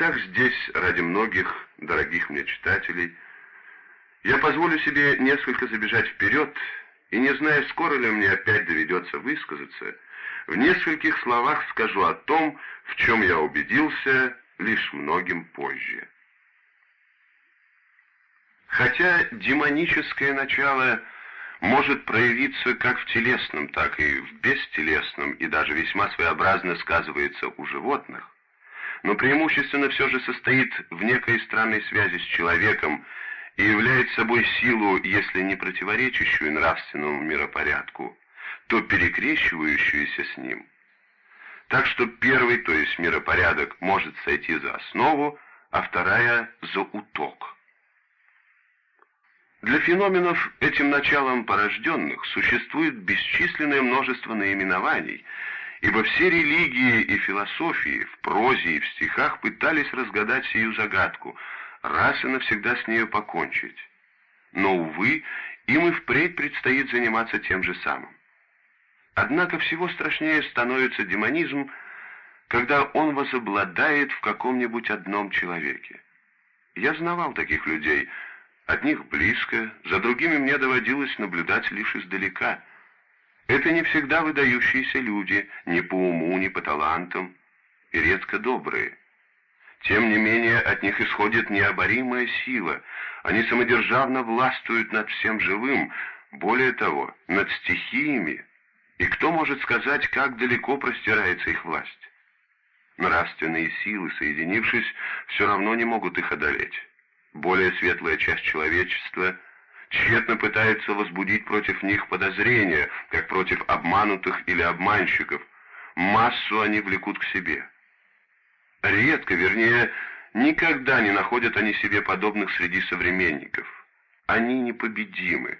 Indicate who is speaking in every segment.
Speaker 1: местах здесь, ради многих дорогих мне читателей, я позволю себе несколько забежать вперед и, не зная, скоро ли мне опять доведется высказаться, в нескольких словах скажу о том, в чем я убедился лишь многим позже. Хотя демоническое начало может проявиться как в телесном, так и в бестелесном, и даже весьма своеобразно сказывается у животных, но преимущественно все же состоит в некой странной связи с человеком и является собой силу, если не противоречащую нравственному миропорядку, то перекрещивающуюся с ним. Так что первый, то есть миропорядок, может сойти за основу, а вторая — за уток. Для феноменов, этим началом порожденных, существует бесчисленное множество наименований, ибо все религии и философии в прозе и в стихах пытались разгадать сию загадку, раз и навсегда с нею покончить. Но, увы, им и впредь предстоит заниматься тем же самым. Однако всего страшнее становится демонизм, когда он возобладает в каком-нибудь одном человеке. Я знавал таких людей, от них близко, за другими мне доводилось наблюдать лишь издалека. Это не всегда выдающиеся люди, ни по уму, ни по талантам, и редко добрые. Тем не менее, от них исходит необоримая сила. Они самодержавно властвуют над всем живым, более того, над стихиями, и кто может сказать, как далеко простирается их власть? Нравственные силы, соединившись, все равно не могут их одолеть. Более светлая часть человечества тщетно пытается возбудить против них подозрения, как против обманутых или обманщиков. Массу они влекут к себе. Редко, вернее, никогда не находят они себе подобных среди современников. Они непобедимы.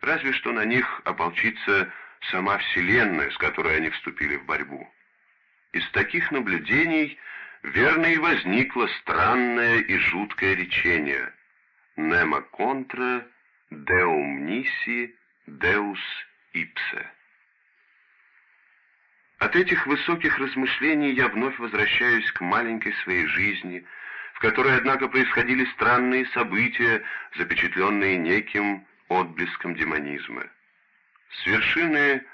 Speaker 1: Разве что на них ополчится сама Вселенная, с которой они вступили в борьбу. Из таких наблюдений верно и возникло странное и жуткое речение «Нема контра deum nisi deus ipse». От этих высоких размышлений я вновь возвращаюсь к маленькой своей жизни, в которой, однако, происходили странные события, запечатленные неким отблеском демонизма. С вершины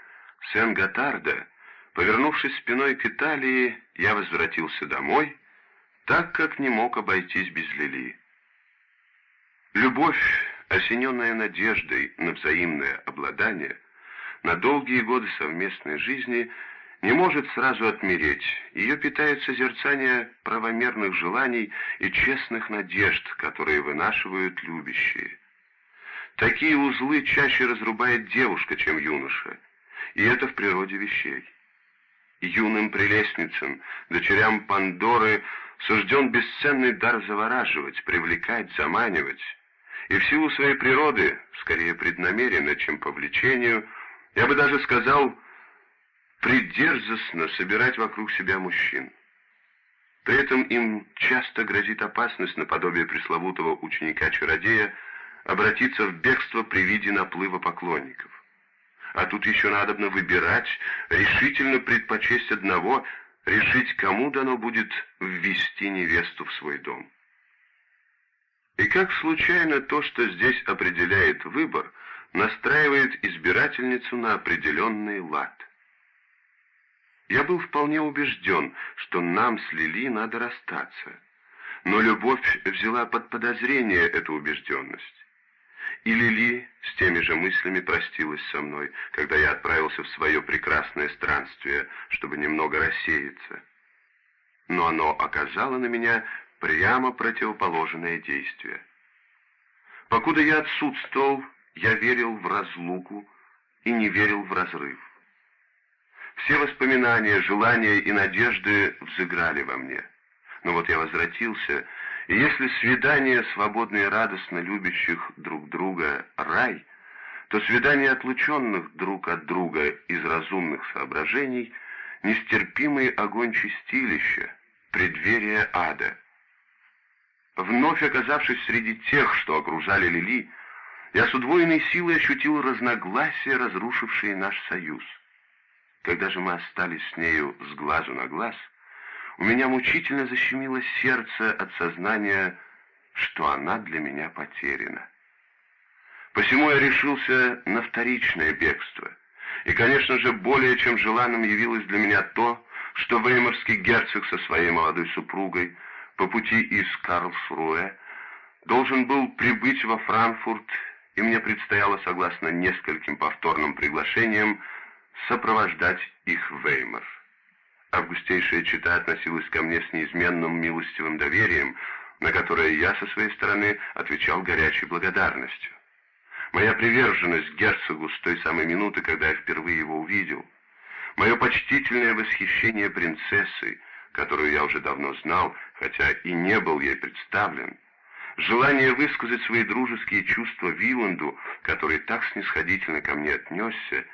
Speaker 1: Сен-Готарда, повернувшись спиной к Италии, я возвратился домой, так как не мог обойтись без Лили. Любовь, осененная надеждой на взаимное обладание, на долгие годы совместной жизни не может сразу отмереть. Ее питает созерцание правомерных желаний и честных надежд, которые вынашивают любящие. Такие узлы чаще разрубает девушка, чем юноша, и это в природе вещей. Юным прелестницам, дочерям Пандоры, сужден бесценный дар завораживать, привлекать, заманивать, и в силу своей природы, скорее преднамеренно, чем по влечению, я бы даже сказал, придерзостно собирать вокруг себя мужчин. При этом им часто грозит опасность наподобие пресловутого ученика-чародея, обратиться в бегство при виде наплыва поклонников. А тут еще надобно выбирать, решительно предпочесть одного, решить, кому дано будет ввести невесту в свой дом. И как случайно то, что здесь определяет выбор, настраивает избирательницу на определенный лад. Я был вполне убежден, что нам с Лили надо расстаться, но любовь взяла под подозрение эту убежденность. И Лили с теми же мыслями простилась со мной, когда я отправился в свое прекрасное странствие, чтобы немного рассеяться. Но оно оказало на меня прямо противоположное действие. Покуда я отсутствовал, я верил в разлуку и не верил в разрыв. Все воспоминания, желания и надежды взыграли во мне. Но вот я возвратился, и если свидание свободно и радостно любящих друг друга — рай, то свидание отлученных друг от друга из разумных соображений — нестерпимый огонь чистилища, преддверие ада. Вновь оказавшись среди тех, что окружали Лили, я с удвоенной силой ощутил разногласия, разрушившие наш союз. Когда же мы остались с нею с глазу на глаз — у меня мучительно защемило сердце от сознания, что она для меня потеряна. Посему я решился на вторичное бегство. И, конечно же, более чем желанным явилось для меня то, что веймарский герцог со своей молодой супругой по пути из Карлсруэ должен был прибыть во Франкфурт, и мне предстояло, согласно нескольким повторным приглашениям, сопровождать их в Веймар. Августейшая чита относилась ко мне с неизменным милостивым доверием, на которое я со своей стороны отвечал горячей благодарностью. Моя приверженность герцогу с той самой минуты, когда я впервые его увидел, мое почтительное восхищение принцессой, которую я уже давно знал, хотя и не был ей представлен, желание высказать свои дружеские чувства Виланду, который так снисходительно ко мне отнесся,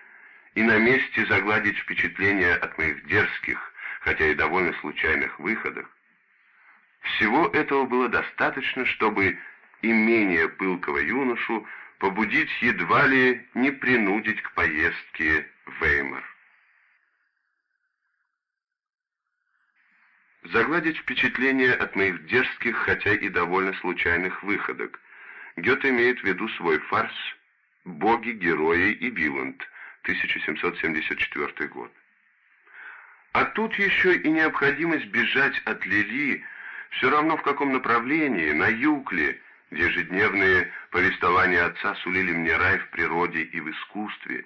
Speaker 1: и на месте загладить впечатление от моих дерзких, хотя и довольно случайных выходах. Всего этого было достаточно, чтобы и менее пылкого юношу побудить едва ли не принудить к поездке в Веймар. Загладить впечатление от моих дерзких, хотя и довольно случайных выходок. Гёте имеет в виду свой фарс «Боги, герои и Виланд», 1774 год. А тут еще и необходимость бежать от Лили, все равно в каком направлении, на юг ли, ежедневные повествования отца сулили мне рай в природе и в искусстве,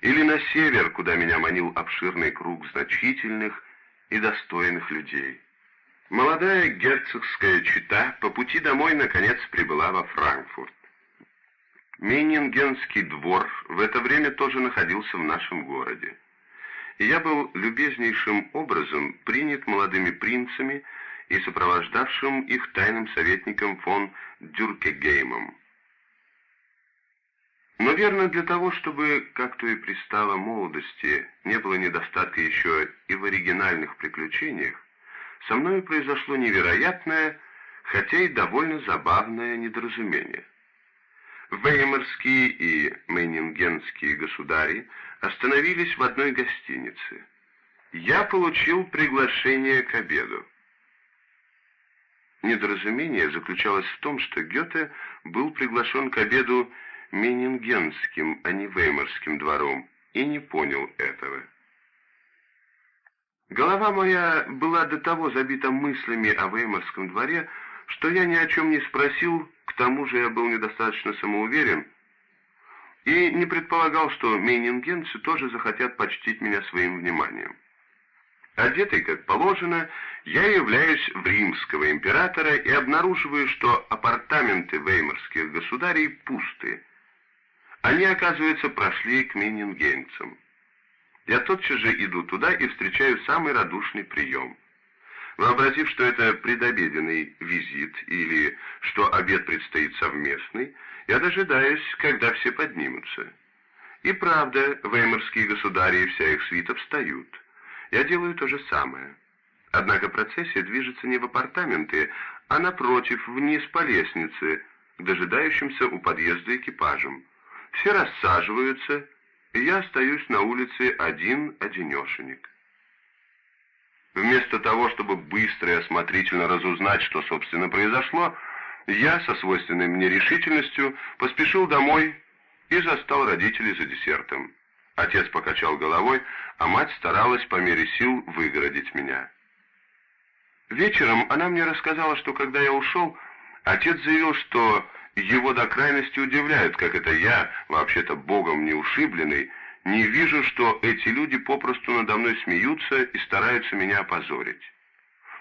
Speaker 1: или на север, куда меня манил обширный круг значительных и достойных людей. Молодая герцогская чита по пути домой наконец прибыла во Франкфурт. Мейнингенский двор в это время тоже находился в нашем городе я был любезнейшим образом принят молодыми принцами и сопровождавшим их тайным советником фон Дюркегеймом. Но верно для того, чтобы, как то и пристало молодости, не было недостатка еще и в оригинальных приключениях, со мной произошло невероятное, хотя и довольно забавное недоразумение. Веймарские и Мейнингенские государи остановились в одной гостинице. Я получил приглашение к обеду. Недоразумение заключалось в том, что Гёте был приглашен к обеду Менингенским, а не Веймарским двором, и не понял этого. Голова моя была до того забита мыслями о Веймарском дворе, что я ни о чем не спросил, к тому же я был недостаточно самоуверен и не предполагал, что мейнингенцы тоже захотят почтить меня своим вниманием. Одетый, как положено, я являюсь в римского императора и обнаруживаю, что апартаменты веймарских государей пусты. Они, оказывается, прошли к мейнингенцам. Я тотчас же иду туда и встречаю самый радушный прием. Вообразив, что это предобеденный визит или что обед предстоит совместный, я дожидаюсь, когда все поднимутся. И правда, веймарские государи и вся их свита встают. Я делаю то же самое. Однако процессия движется не в апартаменты, а напротив, вниз по лестнице, к дожидающимся у подъезда экипажам. Все рассаживаются, и я остаюсь на улице один-одинешенек. Вместо того, чтобы быстро и осмотрительно разузнать, что, собственно, произошло, я со свойственной мне решительностью поспешил домой и застал родителей за десертом. Отец покачал головой, а мать старалась по мере сил выгородить меня. Вечером она мне рассказала, что когда я ушел, отец заявил, что его до крайности удивляет, как это я, вообще-то богом не ушибленный, не вижу, что эти люди попросту надо мной смеются и стараются меня опозорить.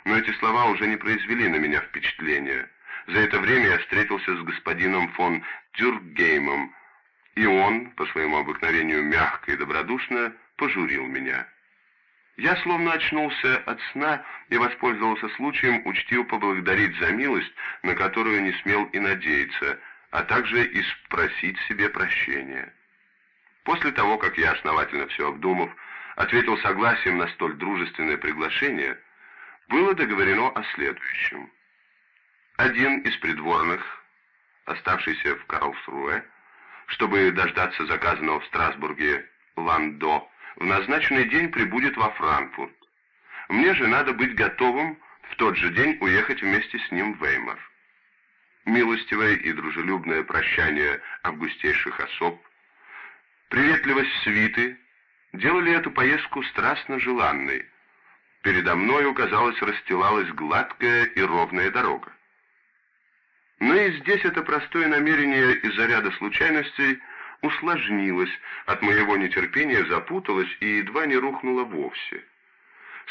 Speaker 1: Но эти слова уже не произвели на меня впечатления. За это время я встретился с господином фон Дюркгеймом, и он, по своему обыкновению мягко и добродушно, пожурил меня. Я словно очнулся от сна и воспользовался случаем учтиво поблагодарить за милость, на которую не смел и надеяться, а также и спросить себе прощения. После того, как я, основательно все обдумав, ответил согласием на столь дружественное приглашение, было договорено о следующем. Один из придворных, оставшийся в Карлсруэ, чтобы дождаться заказанного в Страсбурге Ландо, в назначенный день прибудет во Франкфурт. Мне же надо быть готовым в тот же день уехать вместе с ним в Веймар. Милостивое и дружелюбное прощание августейших особ, приветливость свиты делали эту поездку страстно желанной. Передо мною, казалось, расстилалась гладкая и ровная дорога. Но и здесь это простое намерение из-за ряда случайностей усложнилось, от моего нетерпения запуталось и едва не рухнуло вовсе.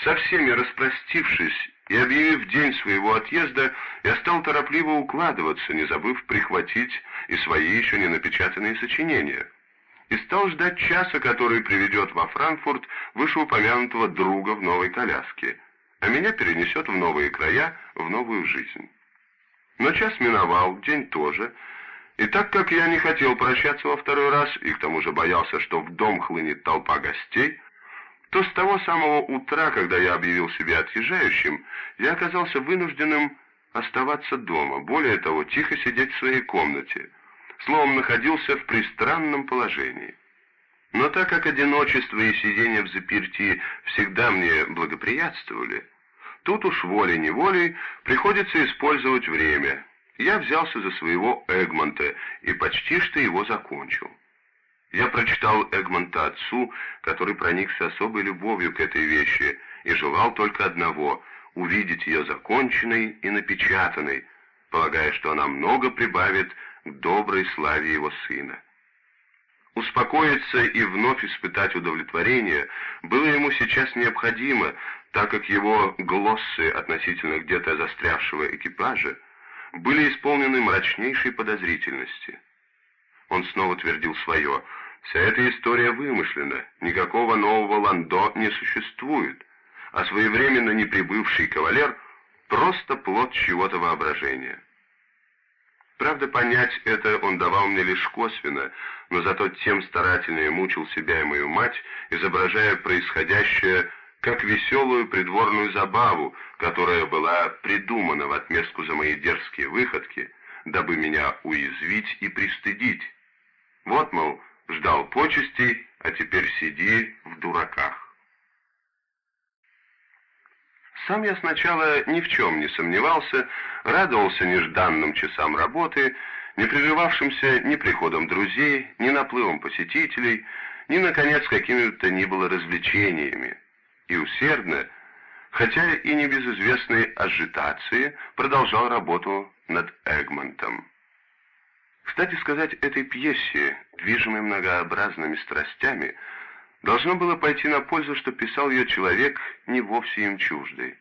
Speaker 1: Со всеми распростившись и объявив день своего отъезда, я стал торопливо укладываться, не забыв прихватить и свои еще не напечатанные сочинения и стал ждать часа, который приведет во Франкфурт вышеупомянутого друга в новой коляске, а меня перенесет в новые края, в новую жизнь. Но час миновал, день тоже, и так как я не хотел прощаться во второй раз, и к тому же боялся, что в дом хлынет толпа гостей, то с того самого утра, когда я объявил себя отъезжающим, я оказался вынужденным оставаться дома, более того, тихо сидеть в своей комнате — словом, находился в пристранном положении. Но так как одиночество и сидение в заперти всегда мне благоприятствовали, тут уж волей-неволей приходится использовать время. Я взялся за своего Эгмонта и почти что его закончил. Я прочитал Эгмонта отцу, который проникся особой любовью к этой вещи и желал только одного — увидеть ее законченной и напечатанной, полагая, что она много прибавит к доброй славе его сына. Успокоиться и вновь испытать удовлетворение было ему сейчас необходимо, так как его глоссы относительно где-то застрявшего экипажа были исполнены мрачнейшей подозрительности. Он снова твердил свое «Вся эта история вымышлена, никакого нового Ландо не существует, а своевременно неприбывший кавалер — просто плод чего-то воображения». Правда, понять это он давал мне лишь косвенно, но зато тем старательнее мучил себя и мою мать, изображая происходящее как веселую придворную забаву, которая была придумана в отместку за мои дерзкие выходки, дабы меня уязвить и пристыдить. Вот, мол, ждал почестей, а теперь сиди в дураках. Сам я сначала ни в чем не сомневался, радовался нежданным часам работы, не прерывавшимся ни приходом друзей, ни наплывом посетителей, ни, наконец, какими-то ни было развлечениями. И усердно, хотя и не без известной ажитации, продолжал работу над Эгмонтом. Кстати сказать, этой пьесе, движимой многообразными страстями, должно было пойти на пользу, что писал ее человек, не вовсе им чуждый.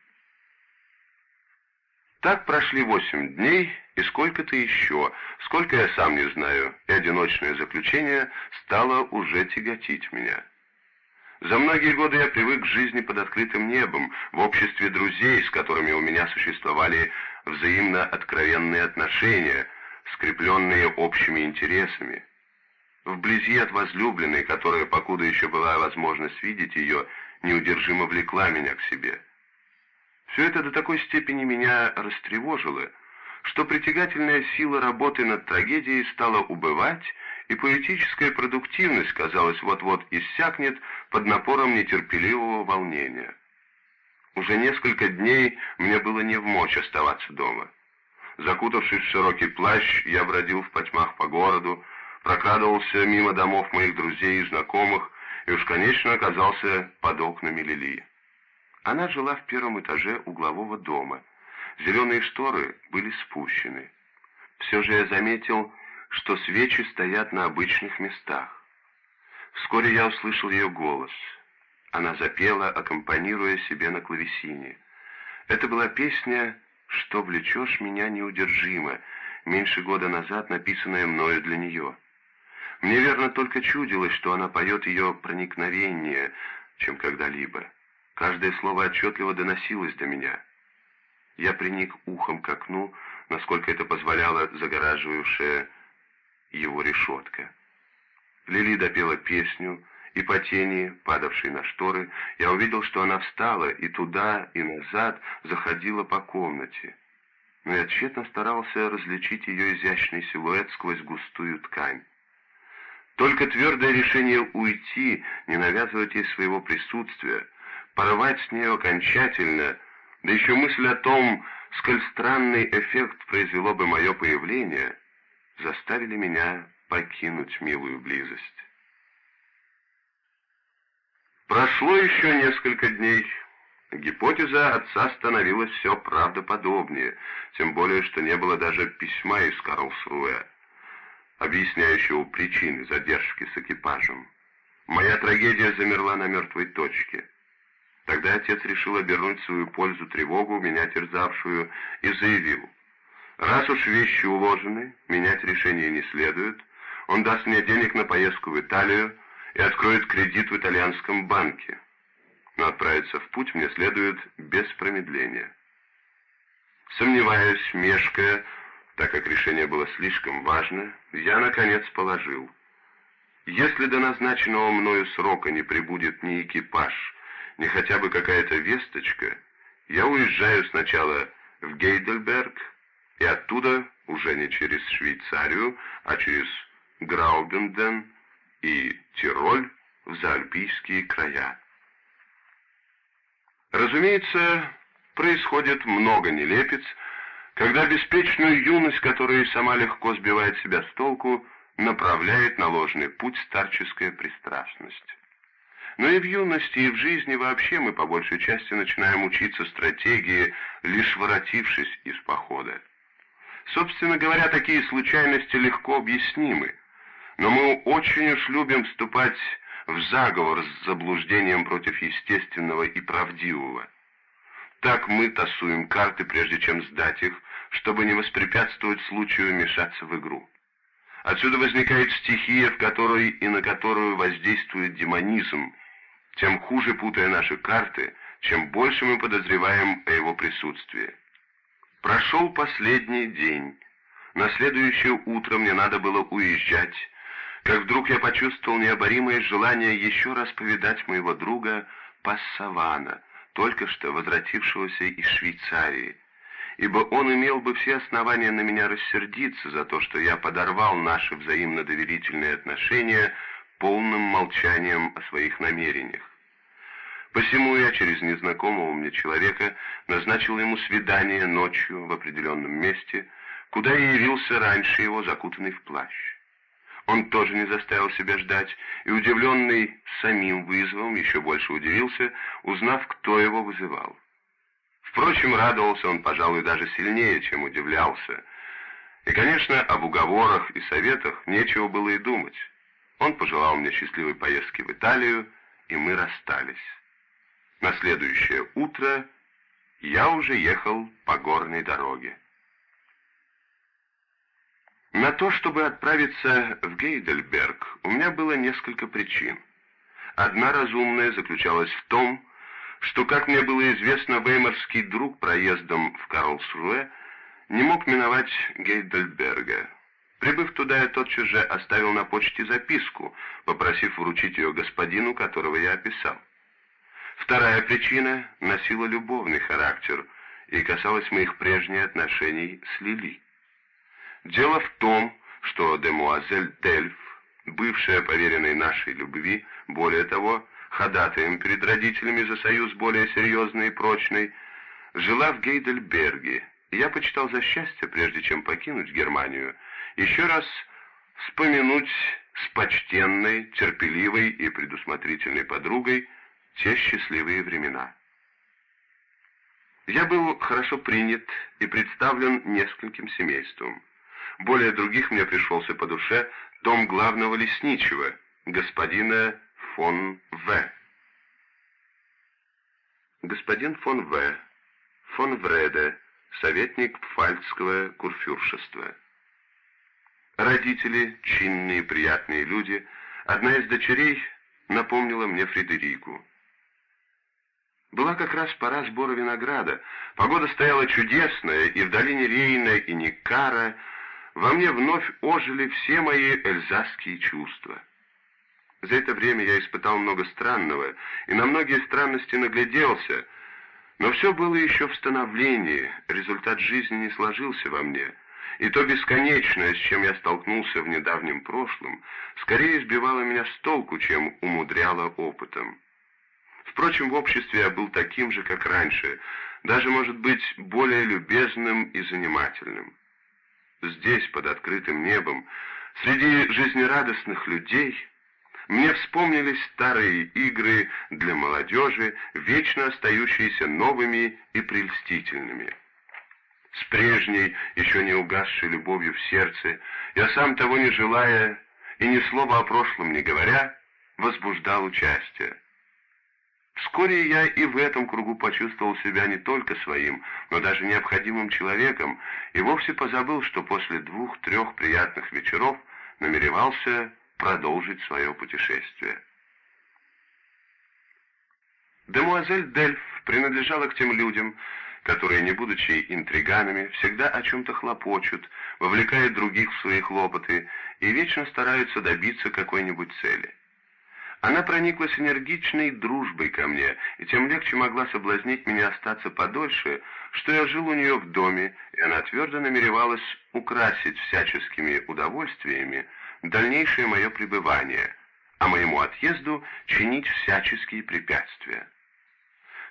Speaker 1: Так прошли восемь дней и сколько-то еще, сколько я сам не знаю, и одиночное заключение стало уже тяготить меня. За многие годы я привык к жизни под открытым небом, в обществе друзей, с которыми у меня существовали взаимно откровенные отношения, скрепленные общими интересами вблизи от возлюбленной, которая, покуда еще была возможность видеть ее, неудержимо влекла меня к себе. Все это до такой степени меня растревожило, что притягательная сила работы над трагедией стала убывать, и поэтическая продуктивность, казалось, вот-вот иссякнет под напором нетерпеливого волнения. Уже несколько дней мне было не в мочь оставаться дома. Закутавшись в широкий плащ, я бродил в потьмах по городу, прокрадывался мимо домов моих друзей и знакомых и уж, конечно, оказался под окнами Лили. Она жила в первом этаже углового дома. Зеленые шторы были спущены. Все же я заметил, что свечи стоят на обычных местах. Вскоре я услышал ее голос. Она запела, аккомпанируя себе на клавесине. Это была песня «Что влечешь меня неудержимо», меньше года назад написанная мною для нее. Мне верно только чудилось, что она поет ее проникновение, чем когда-либо. Каждое слово отчетливо доносилось до меня. Я приник ухом к окну, насколько это позволяла загораживавшая его решетка. Лили допела песню, и по тени, падавшей на шторы, я увидел, что она встала и туда, и назад заходила по комнате. Но я тщетно старался различить ее изящный силуэт сквозь густую ткань. Только твердое решение уйти, не навязывать ей своего присутствия, порвать с нее окончательно, да еще мысль о том, сколь странный эффект произвело бы мое появление, заставили меня покинуть милую близость. Прошло еще несколько дней. Гипотеза отца становилась все правдоподобнее, тем более, что не было даже письма из Карлсруэ, объясняющего причины задержки с экипажем. Моя трагедия замерла на мертвой точке. Тогда отец решил обернуть свою пользу тревогу, меня терзавшую, и заявил, «Раз уж вещи уложены, менять решение не следует, он даст мне денег на поездку в Италию и откроет кредит в итальянском банке. Но отправиться в путь мне следует без промедления. Сомневаясь, мешкая, так как решение было слишком важно, я, наконец, положил. Если до назначенного мною срока не прибудет ни экипаж, ни хотя бы какая-то весточка, я уезжаю сначала в Гейдельберг и оттуда, уже не через Швейцарию, а через Граубенден и Тироль в заальпийские края. Разумеется, происходит много нелепец, когда беспечную юность, которая сама легко сбивает себя с толку, направляет на ложный путь старческая пристрастность. Но и в юности, и в жизни вообще мы по большей части начинаем учиться стратегии, лишь воротившись из похода. Собственно говоря, такие случайности легко объяснимы, но мы очень уж любим вступать в заговор с заблуждением против естественного и правдивого. Так мы тасуем карты, прежде чем сдать их, чтобы не воспрепятствовать случаю вмешаться в игру. Отсюда возникает стихия, в которой и на которую воздействует демонизм, тем хуже путая наши карты, чем больше мы подозреваем о его присутствии. Прошел последний день. На следующее утро мне надо было уезжать, как вдруг я почувствовал необоримое желание еще раз повидать моего друга Пассавана, только что возвратившегося из Швейцарии, ибо он имел бы все основания на меня рассердиться за то, что я подорвал наши взаимно доверительные отношения полным молчанием о своих намерениях. Посему я через незнакомого мне человека назначил ему свидание ночью в определенном месте, куда я явился раньше его, закутанный в плащ. Он тоже не заставил себя ждать, и, удивленный самим вызовом, еще больше удивился, узнав, кто его вызывал. Впрочем, радовался он, пожалуй, даже сильнее, чем удивлялся. И, конечно, об уговорах и советах нечего было и думать. Он пожелал мне счастливой поездки в Италию, и мы расстались. На следующее утро я уже ехал по горной дороге. На то, чтобы отправиться в Гейдельберг, у меня было несколько причин. Одна разумная заключалась в том, что, как мне было известно, веймарский друг проездом в Карлсруэ не мог миновать Гейдельберга. Прибыв туда, я тотчас же оставил на почте записку, попросив вручить ее господину, которого я описал. Вторая причина носила любовный характер и касалась моих прежних отношений с Лили. Дело в том, что демуазель Дельф, бывшая поверенной нашей любви, более того, ходатаем перед родителями за союз более серьезный и прочный, жила в Гейдельберге, я почитал за счастье, прежде чем покинуть Германию, еще раз вспомянуть с почтенной, терпеливой и предусмотрительной подругой те счастливые времена. Я был хорошо принят и представлен нескольким семействам. Более других мне пришелся по душе дом главного лесничего, господина фон В. Господин фон В. Фон Вреде, советник пфальцского курфюршества. Родители, чинные, приятные люди, одна из дочерей напомнила мне Фредерику. Была как раз пора сбора винограда. Погода стояла чудесная, и в долине Рейна и Никара во мне вновь ожили все мои эльзасские чувства. За это время я испытал много странного и на многие странности нагляделся, но все было еще в становлении, результат жизни не сложился во мне, и то бесконечное, с чем я столкнулся в недавнем прошлом, скорее сбивало меня с толку, чем умудряло опытом. Впрочем, в обществе я был таким же, как раньше, даже, может быть, более любезным и занимательным. Здесь, под открытым небом, среди жизнерадостных людей, мне вспомнились старые игры для молодежи, вечно остающиеся новыми и прельстительными. С прежней, еще не угасшей любовью в сердце, я сам того не желая и ни слова о прошлом не говоря, возбуждал участие. Вскоре я и в этом кругу почувствовал себя не только своим, но даже необходимым человеком, и вовсе позабыл, что после двух-трех приятных вечеров намеревался продолжить свое путешествие. Демуазель Дельф принадлежала к тем людям, которые, не будучи интриганами, всегда о чем-то хлопочут, вовлекают других в свои хлопоты и вечно стараются добиться какой-нибудь цели. Она прониклась энергичной дружбой ко мне, и тем легче могла соблазнить меня остаться подольше, что я жил у нее в доме, и она твердо намеревалась украсить всяческими удовольствиями дальнейшее мое пребывание, а моему отъезду чинить всяческие препятствия.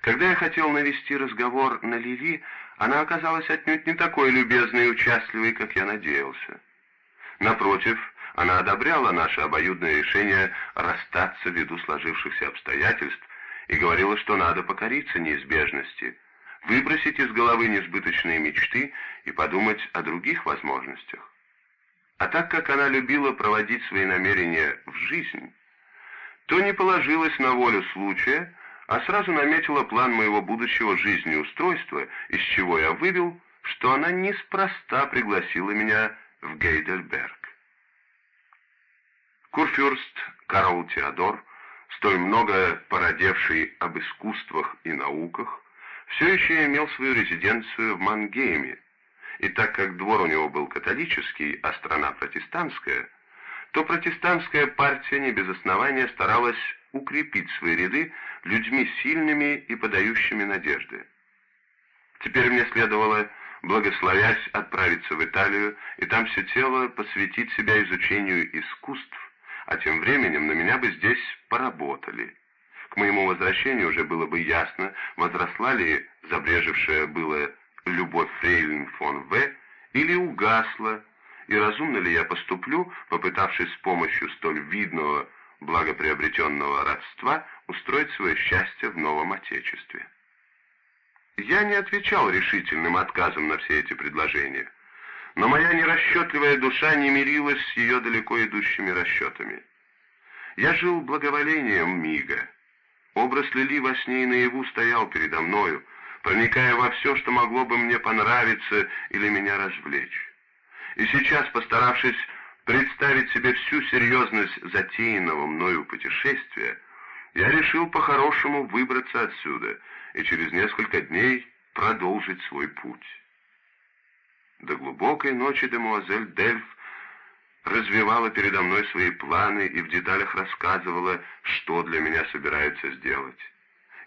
Speaker 1: Когда я хотел навести разговор на Лили, она оказалась отнюдь не такой любезной и участливой, как я надеялся. Напротив, она одобряла наше обоюдное решение расстаться ввиду сложившихся обстоятельств и говорила, что надо покориться неизбежности, выбросить из головы несбыточные мечты и подумать о других возможностях. А так как она любила проводить свои намерения в жизнь, то не положилась на волю случая, а сразу наметила план моего будущего жизнеустройства, из чего я вывел, что она неспроста пригласила меня в Гейдельберг. Курфюрст Карл Теодор, столь много породевший об искусствах и науках, все еще имел свою резиденцию в Мангейме, и так как двор у него был католический, а страна протестантская, то протестантская партия не без основания старалась укрепить свои ряды людьми сильными и подающими надежды. Теперь мне следовало, благословясь, отправиться в Италию и там все тело посвятить себя изучению искусств, а тем временем на меня бы здесь поработали. К моему возвращению уже было бы ясно, возросла ли забрежевшая было любовь Фрейлин фон В. или угасла, и разумно ли я поступлю, попытавшись с помощью столь видного благоприобретенного родства устроить свое счастье в новом Отечестве. Я не отвечал решительным отказом на все эти предложения но моя нерасчетливая душа не мирилась с ее далеко идущими расчетами. Я жил благоволением мига. Образ Лили во сне и наяву стоял передо мною, проникая во все, что могло бы мне понравиться или меня развлечь. И сейчас, постаравшись представить себе всю серьезность затеянного мною путешествия, я решил по-хорошему выбраться отсюда и через несколько дней продолжить свой путь. До глубокой ночи демуазель Дельф развивала передо мной свои планы и в деталях рассказывала, что для меня собирается сделать.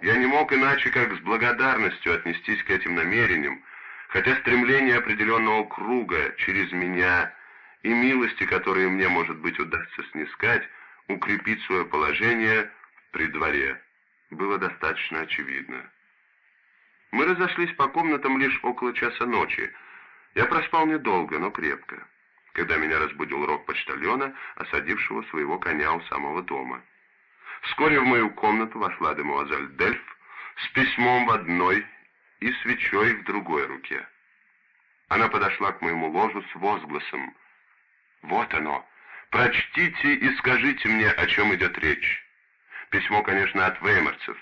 Speaker 1: Я не мог иначе, как с благодарностью отнестись к этим намерениям, хотя стремление определенного круга через меня и милости, которые мне, может быть, удастся снискать, укрепить свое положение при дворе, было достаточно очевидно. Мы разошлись по комнатам лишь около часа ночи, я проспал недолго, но крепко, когда меня разбудил рог почтальона, осадившего своего коня у самого дома. Вскоре в мою комнату вошла демуазель Дельф с письмом в одной и свечой в другой руке. Она подошла к моему ложу с возгласом. «Вот оно! Прочтите и скажите мне, о чем идет речь. Письмо, конечно, от веймарцев.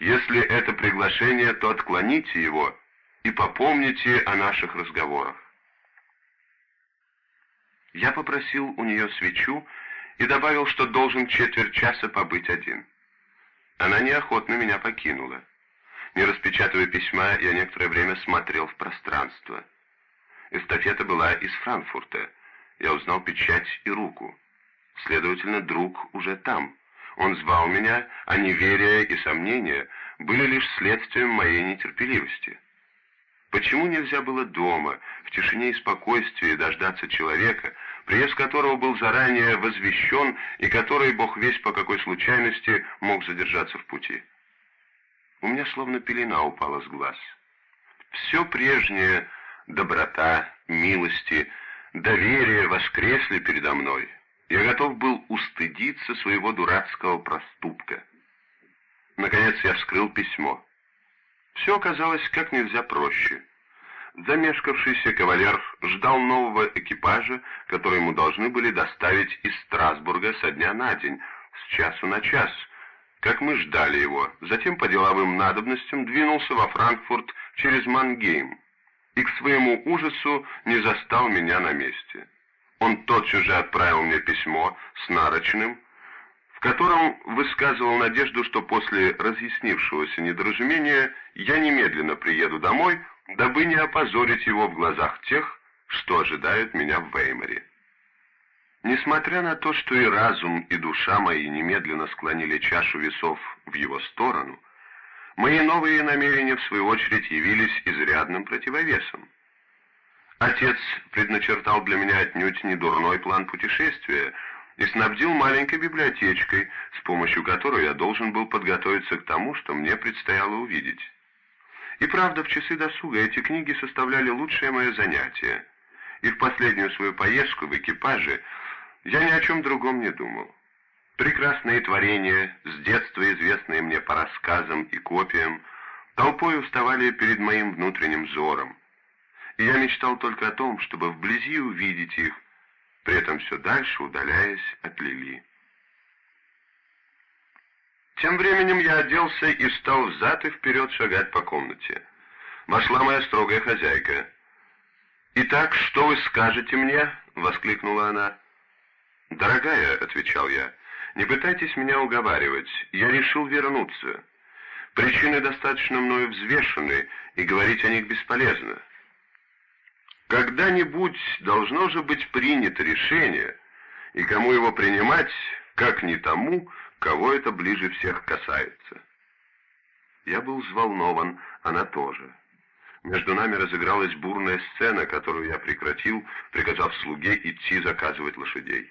Speaker 1: Если это приглашение, то отклоните его и попомните о наших разговорах. Я попросил у нее свечу и добавил, что должен четверть часа побыть один. Она неохотно меня покинула. Не распечатывая письма, я некоторое время смотрел в пространство. Эстафета была из Франкфурта. Я узнал печать и руку. Следовательно, друг уже там. Он звал меня, а неверие и сомнения были лишь следствием моей нетерпеливости. Почему нельзя было дома, в тишине и спокойствии дождаться человека, приезд которого был заранее возвещен и который, бог весь по какой случайности, мог задержаться в пути? у меня словно пелена упала с глаз. Все прежнее — доброта, милости, доверие воскресли передо мной. Я готов был устыдиться своего дурацкого проступка. Наконец я вскрыл письмо. Все оказалось как нельзя проще. Замешкавшийся кавалер ждал нового экипажа, который ему должны были доставить из Страсбурга со дня на день, с часу на час, как мы ждали его. Затем по деловым надобностям двинулся во Франкфурт через Мангейм и к своему ужасу не застал меня на месте. Он тотчас же отправил мне письмо с нарочным, котором высказывал надежду, что после разъяснившегося недоразумения я немедленно приеду домой, дабы не опозорить его в глазах тех, что ожидают меня в Веймаре. Несмотря на то, что и разум, и душа мои немедленно склонили чашу весов в его сторону, мои новые намерения, в свою очередь, явились изрядным противовесом. Отец предначертал для меня отнюдь не дурной план путешествия и снабдил маленькой библиотечкой, с помощью которой я должен был подготовиться к тому, что мне предстояло увидеть. И правда, в часы досуга эти книги составляли лучшее мое занятие, и в последнюю свою поездку в экипаже я ни о чем другом не думал. Прекрасные творения, с детства известные мне по рассказам и копиям, толпой уставали перед моим внутренним взором. И я мечтал только о том, чтобы вблизи увидеть их, при этом все дальше удаляясь от Лили. Тем временем я оделся и стал взад и вперед шагать по комнате. Вошла моя строгая хозяйка. «Итак, что вы скажете мне?» — воскликнула она. «Дорогая», — отвечал я, — «не пытайтесь меня уговаривать, я решил вернуться. Причины достаточно мною взвешены, и говорить о них бесполезно. Когда-нибудь должно же быть принято решение, и кому его принимать, как не тому, кого это ближе всех касается». Я был взволнован, она тоже. Между нами разыгралась бурная сцена, которую я прекратил, приказав слуге идти заказывать лошадей.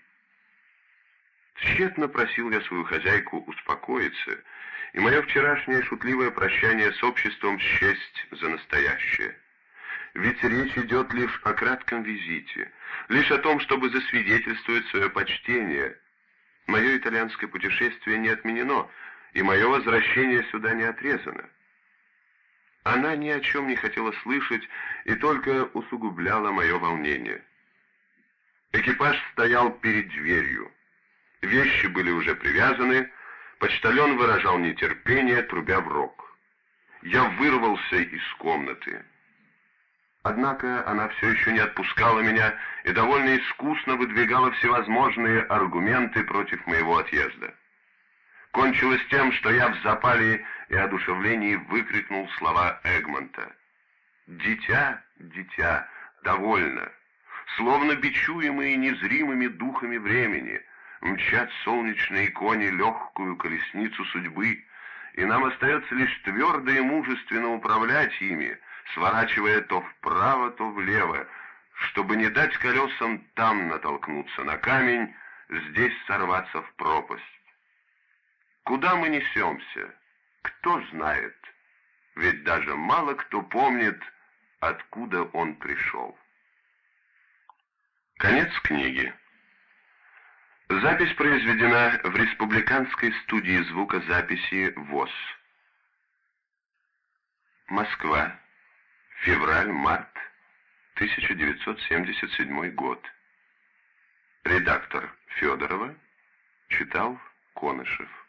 Speaker 1: Тщетно просил я свою хозяйку успокоиться, и мое вчерашнее шутливое прощание с обществом счесть за настоящее. Ведь речь идет лишь о кратком визите, лишь о том, чтобы засвидетельствовать свое почтение. Мое итальянское путешествие не отменено, и мое возвращение сюда не отрезано. Она ни о чем не хотела слышать и только усугубляла мое волнение. Экипаж стоял перед дверью. Вещи были уже привязаны, почтальон выражал нетерпение, трубя в рог. Я вырвался из комнаты. Однако она все еще не отпускала меня и довольно искусно выдвигала всевозможные аргументы против моего отъезда. Кончилось тем, что я в запале и одушевлении выкрикнул слова Эгмонта. «Дитя, дитя, довольно!» Словно бичуемые незримыми духами времени — мчат солнечные кони легкую колесницу судьбы, и нам остается лишь твердо и мужественно управлять ими, сворачивая то вправо, то влево, чтобы не дать колесам там натолкнуться на камень, здесь сорваться в пропасть. Куда мы несемся? Кто знает? Ведь даже мало кто помнит, откуда он пришел. Конец книги. Запись произведена в Республиканской студии звукозаписи ВОЗ. Москва. Февраль-март 1977 год. Редактор Федорова читал Конышев.